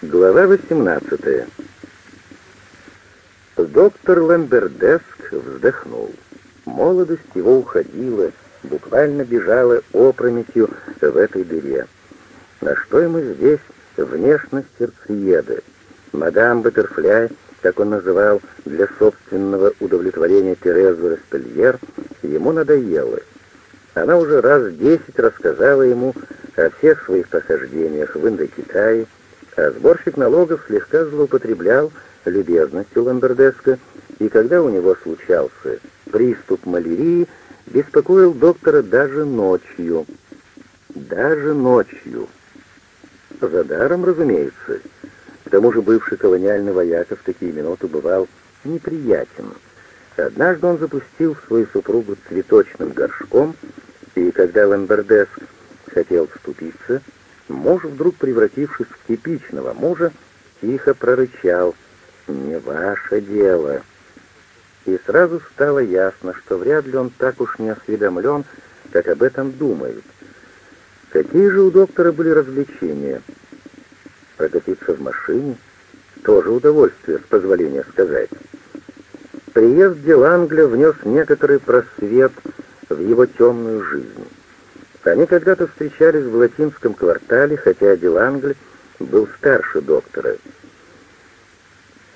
Глава 18. Доктор Ламбердеск вздохнул. Молодость его уходила, буквально бежала опрометью в этой дыре. На что ему здесь внешность сердцееда? Мадам Баттерфляй, как он называл для собственного удовлетворения Терезу Рестельер, ему надоело. Она уже раз десять рассказала ему о всех своих похождениях в Индокитае, а сборщик налогов слегка злоупотреблял любезностью Ламбердеска, и когда у него случался приступ малярии, беспокоил доктора даже ночью. Даже ночью. За даром, разумеется. К тому же бывший колониальный вояка в такие минуты бывал неприятен. Однажды он запустил свою супругу цветочным горшком, и когда Ламбердеск хотел вступиться, муж, вдруг превратившись в типичного мужа, тихо прорычал «Не ваше дело». И сразу стало ясно, что вряд ли он так уж не осведомлен, как об этом думают. Какие же у доктора были развлечения? Прокатиться в машине? Тоже удовольствие, с позволения сказать. Приезд Делангля внес некоторый просвет в его темную жизнь. Они когда-то встречались в латинском квартале, хотя Делангль был старше доктора.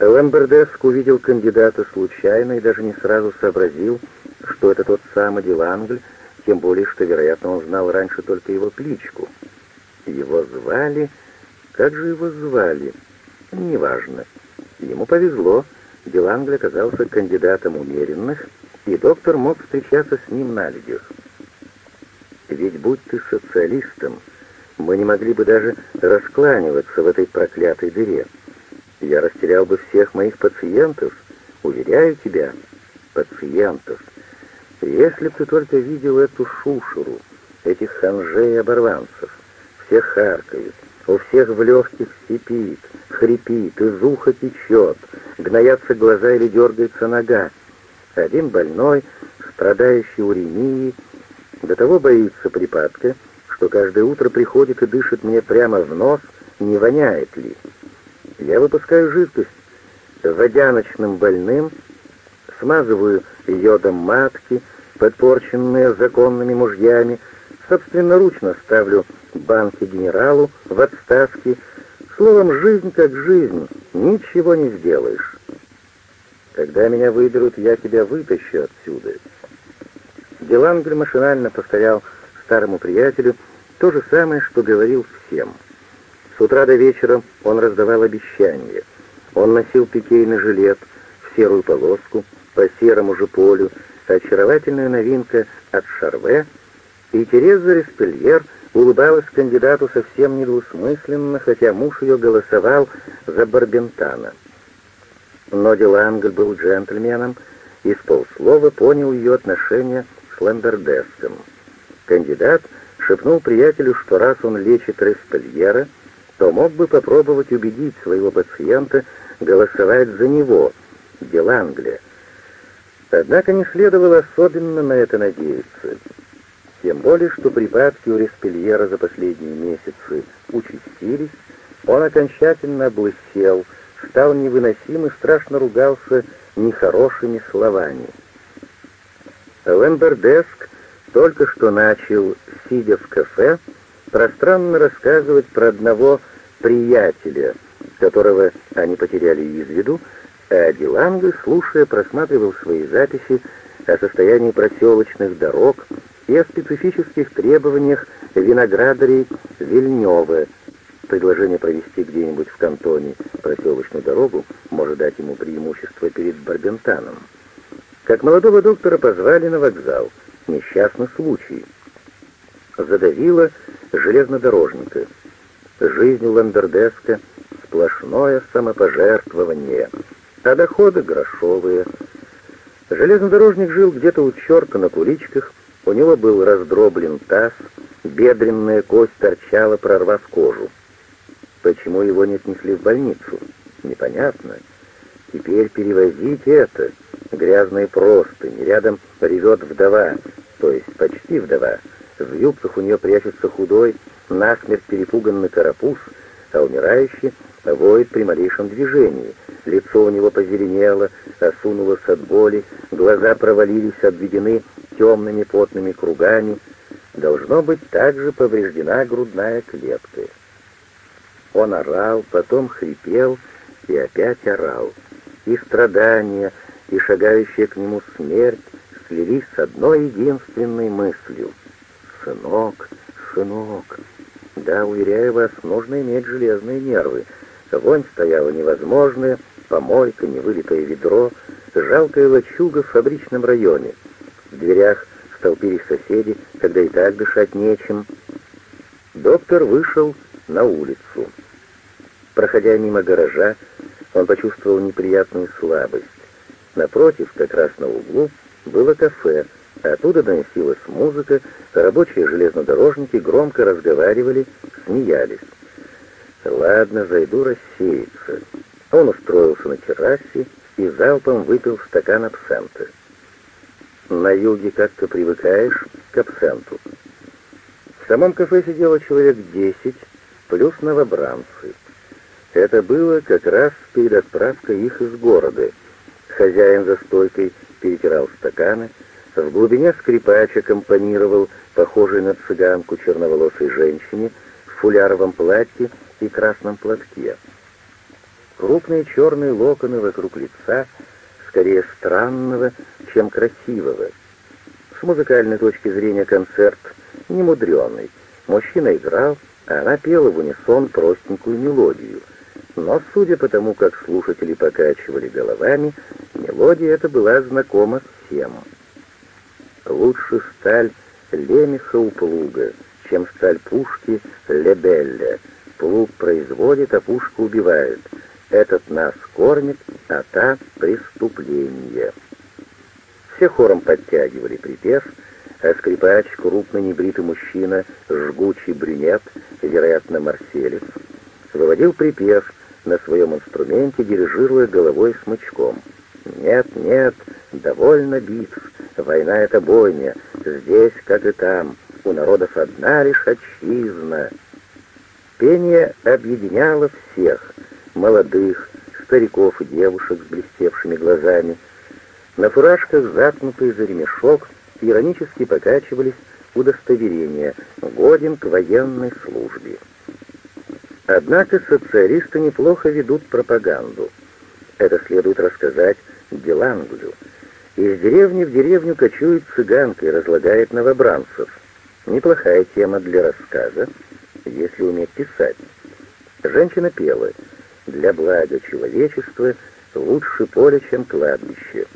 Ламбердеск увидел кандидата случайно и даже не сразу сообразил, что это тот самый Делангль, тем более, что, вероятно, он знал раньше только его кличку. Его звали... Как же его звали? Неважно. Ему повезло. Делангль оказался кандидатом умеренных, и доктор мог встречаться с ним на людях. Ведь будь ты социалистом, мы не могли бы даже раскланиваться в этой проклятой дыре. Я растерял бы всех моих пациентов, уверяю тебя, пациентов. Если б ты только видел эту шушеру, этих ханжей и оборванцев, все харкают, у всех в легких сипит, хрипит, из уха течет, гноятся глаза или дергается нога. Один больной, страдающий уремией, до того боится припадка, что каждое утро приходит и дышит мне прямо в нос, не воняет ли. Я выпускаю жидкость водяночным больным, смазываю йодом матки, подпорченные законными мужьями, собственноручно ставлю банки генералу в отставке. Словом, жизнь как жизнь, ничего не сделаешь. Когда меня выберут, я тебя вытащу отсюда. Делангер машинально повторял старому приятелю то же самое, что говорил всем. С утра до вечера он раздавал обещания. Он носил пикейный жилет в серую полоску, по серому же полю, очаровательная новинка от Шарве, и Тереза Респельер улыбалась кандидату совсем недвусмысленно, хотя муж ее голосовал за Барбентана. Но Делангель был джентльменом и с полслова понял ее отношение Ламбердеском. Кандидат шепнул приятелю, что раз он лечит Респельера, то мог бы попробовать убедить своего пациента голосовать за него, Деланглия. Однако не следовало особенно на это надеяться. Тем более, что припадки у Респельера за последние месяцы участились, он окончательно облысел, стал невыносим и страшно ругался нехорошими словами. Лембердеск только что начал, сидя в кафе, пространно рассказывать про одного приятеля, которого они потеряли из виду, а Диланго, слушая, просматривал свои записи о состоянии проселочных дорог и о специфических требованиях виноградарей Вильнёва. Предложение провести где-нибудь в кантоне проселочную дорогу может дать ему преимущество перед Барбентаном. Как молодого доктора позвали на вокзал. Несчастный случай. Задавило железнодорожника. Жизнь Ландердеска — сплошное самопожертвование, а доходы грошовые. Железнодорожник жил где-то у черта на куличках, у него был раздроблен таз, бедренная кость торчала, прорвав кожу. Почему его не отнесли в больницу? Непонятно. Теперь перевозить это — грязные простыни, рядом ревет вдова, то есть почти вдова. В юбках у нее прячется худой, насмерть перепуганный карапуз, а умирающий воет при малейшем движении. Лицо у него позеленело, осунулось от боли, глаза провалились, обведены темными потными кругами. Должно быть, также повреждена грудная клетка. Он орал, потом хрипел и опять орал. И страдания, и шагающая к нему смерть слились с одной единственной мыслью. «Сынок, сынок!» Да, уверяю вас, нужно иметь железные нервы. Вонь стояла невозможная, помойка, невылитое ведро, жалкая лачуга в фабричном районе. В дверях столпились соседи, когда и так дышать нечем. Доктор вышел на улицу. Проходя мимо гаража, он почувствовал неприятную слабость. Напротив, как раз на углу, было кафе. Оттуда доносилась музыка, рабочие железнодорожники громко разговаривали, смеялись. «Ладно, зайду рассеяться». Он устроился на террасе и залпом выпил стакан абсента. На юге как-то привыкаешь к абсенту. В самом кафе сидело человек десять, плюс новобранцы. Это было как раз перед отправкой их из города. Хозяин за стойкой перетирал стаканы, в глубине скрипач аккомпанировал похожей на цыганку черноволосой женщине в фуляровом платье и красном платке. Крупные черные локоны вокруг лица, скорее странного, чем красивого. С музыкальной точки зрения концерт немудренный. Мужчина играл, а она пела в унисон простенькую мелодию. Но, судя по тому, как слушатели покачивали головами, мелодия эта была знакома всем. Лучше сталь лемеха у плуга, чем сталь пушки лебелля. Плуг производит, а пушка убивает. Этот нас кормит, а та — преступление. Все хором подтягивали припев, а скрипач, крупный небритый мужчина, жгучий брюнет, вероятно, марселец, выводил припев на своем инструменте, дирижируя головой смычком. «Нет, нет, довольно битв, война — это бойня, здесь, как и там, у народов одна лишь отчизна». Пение объединяло всех, молодых, стариков и девушек с блестевшими глазами. На фуражках, заткнутые за ремешок, иронически покачивались удостоверения, годен к военной службе. Однако социалисты неплохо ведут пропаганду. Это следует рассказать Делангулю. Из деревни в деревню кочует цыганка и разлагает новобранцев. Неплохая тема для рассказа, если уметь писать. Женщина пела «Для блага человечества лучше поле, чем кладбище».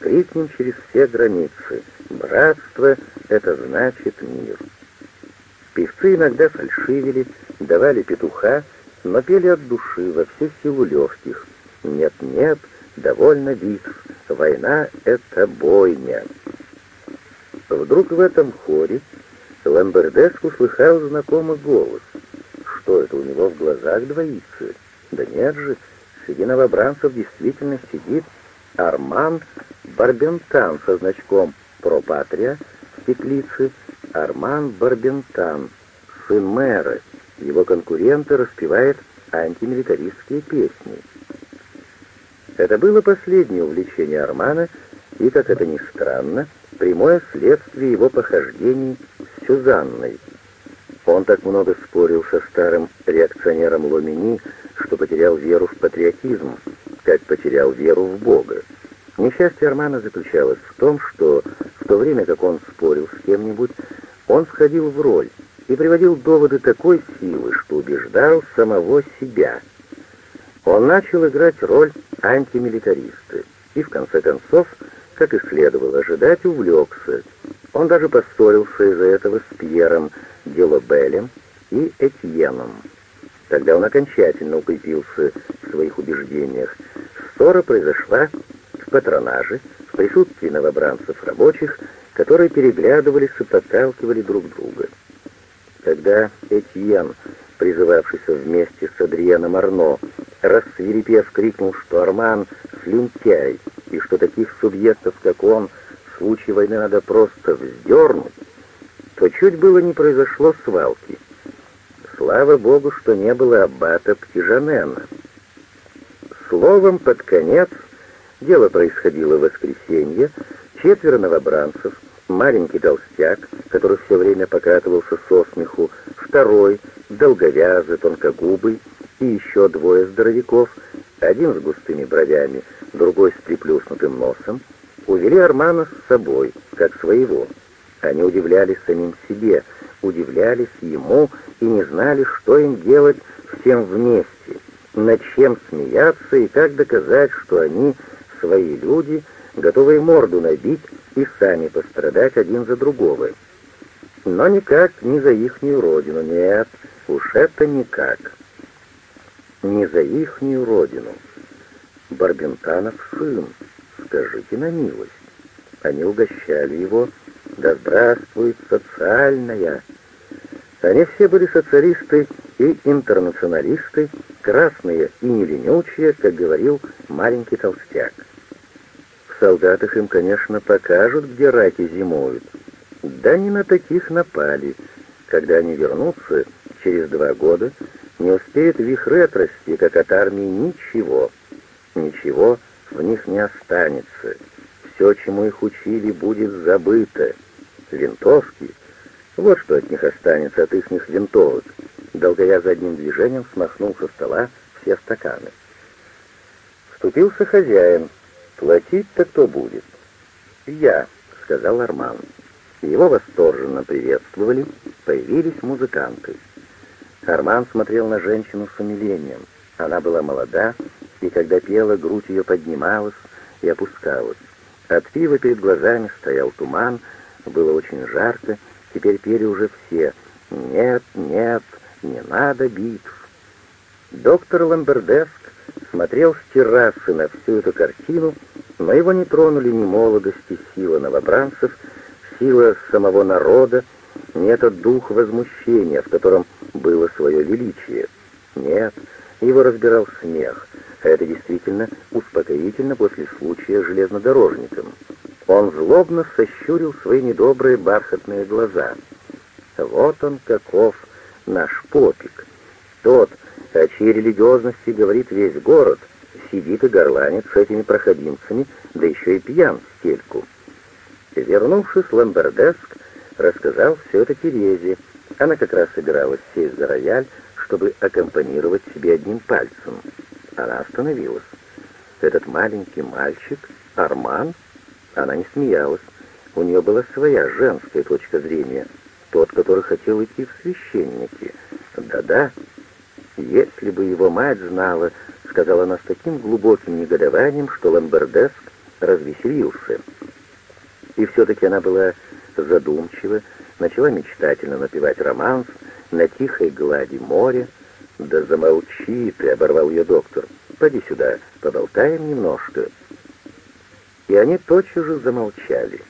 Крикнем через все границы. Братство — это значит мир. Певцы иногда фальшивили, давали петуха, но пели от души во всю силу легких. Нет-нет, довольно битв, война — это бойня. Вдруг в этом хоре Ламбердеск услыхал знакомый голос. Что это у него в глазах двоится? Да нет же, среди новобранцев действительно сидит Арман Барбентан со значком «Пропатрия» в петлице, Арман Барбентан, сын мэра, его конкуренты распевает антимилитаристские песни. Это было последнее увлечение Армана, и, как это ни странно, прямое следствие его похождений с Сюзанной. Он так много спорил со старым реакционером Ломини, что потерял веру в патриотизм, как потерял веру в Бога. Несчастье Армана заключалось в том, что в то время, как он спорил с кем-нибудь, он входил в роль и приводил доводы такой силы, что убеждал самого себя. Он начал играть роль антимилитариста и, в конце концов, как и следовало ожидать, увлекся. Он даже поссорился из-за этого с Пьером Делобелем и Этьеном. Тогда он окончательно укрепился в своих убеждениях. Ссора произошла в патронаже, в присутствии новобранцев рабочих, которые переглядывались и подталкивали друг друга. Когда Этьен, призывавшийся вместе с Адрианом Арно, рассверепев крикнул, что Арман — слюнтяй, и что таких субъектов, как он, в случае войны надо просто вздернуть, то чуть было не произошло свалки. Слава богу, что не было аббата Птижанена — Словом, под конец, дело происходило в воскресенье, четверо новобранцев, маленький толстяк, который все время покатывался со смеху, второй, долговязый, тонкогубый, и еще двое здоровяков, один с густыми бровями, другой с приплюснутым носом, увели Армана с собой, как своего. Они удивлялись самим себе, удивлялись ему и не знали, что им делать всем вместе, над чем смеяться и как доказать, что они свои люди, готовые морду набить и сами пострадать один за другого. Но никак не за ихнюю родину, нет, уж это никак. Не за ихнюю родину. Барбентанов сын, скажите на милость. Они угощали его, да здравствует социальная. Они все были социалисты и интернационалисты, красные и неленючие, как говорил маленький толстяк. Солдатах им, конечно, покажут, где раки зимуют. Да не на таких напали. Когда они вернутся через два года, не успеют вихры отрасти, как от армии ничего. Ничего в них не останется. Все, чему их учили, будет забыто. Винтовки — вот что от них останется, от ихних винтовок. Долгоя задним движением смахнул со стола все стаканы. Вступился хозяин. Платить-то кто будет? «Я», — сказал Арман. Его восторженно приветствовали, появились музыканты. Арман смотрел на женщину с умилением. Она была молода, и когда пела, грудь ее поднималась и опускалась. От пива перед глазами стоял туман, было очень жарко, теперь пели уже все «Нет, нет, не надо битв». Доктор Ламбердеск смотрел с террасы на всю эту картину, но его не тронули ни молодость и сила новобранцев, сила самого народа, ни этот дух возмущения, в котором было свое величие. Нет, его разбирал смех, это действительно успокоительно после случая с железнодорожником. Он злобно сощурил свои недобрые бархатные глаза. Вот он каков, наш попик. Тот, о чьей религиозности говорит весь город, сидит и горланит с этими проходимцами, да еще и пьян в стельку. Вернувшись, Ламбердеск рассказал все это Терезе. Она как раз собиралась сесть за рояль, чтобы аккомпанировать себе одним пальцем. Она остановилась. Этот маленький мальчик, Арман, она не смеялась. У нее была своя женская точка зрения, тот, который хотел идти в священники. Да-да, если бы его мать знала, сказала она с таким глубоким негодованием, что Ламбердеск развеселился. И все-таки она была задумчива, начала мечтательно напевать романс на тихой глади моря. «Да замолчи ты!» — оборвал ее доктор. «Поди сюда, поболтаем немножко». И они тотчас же замолчали.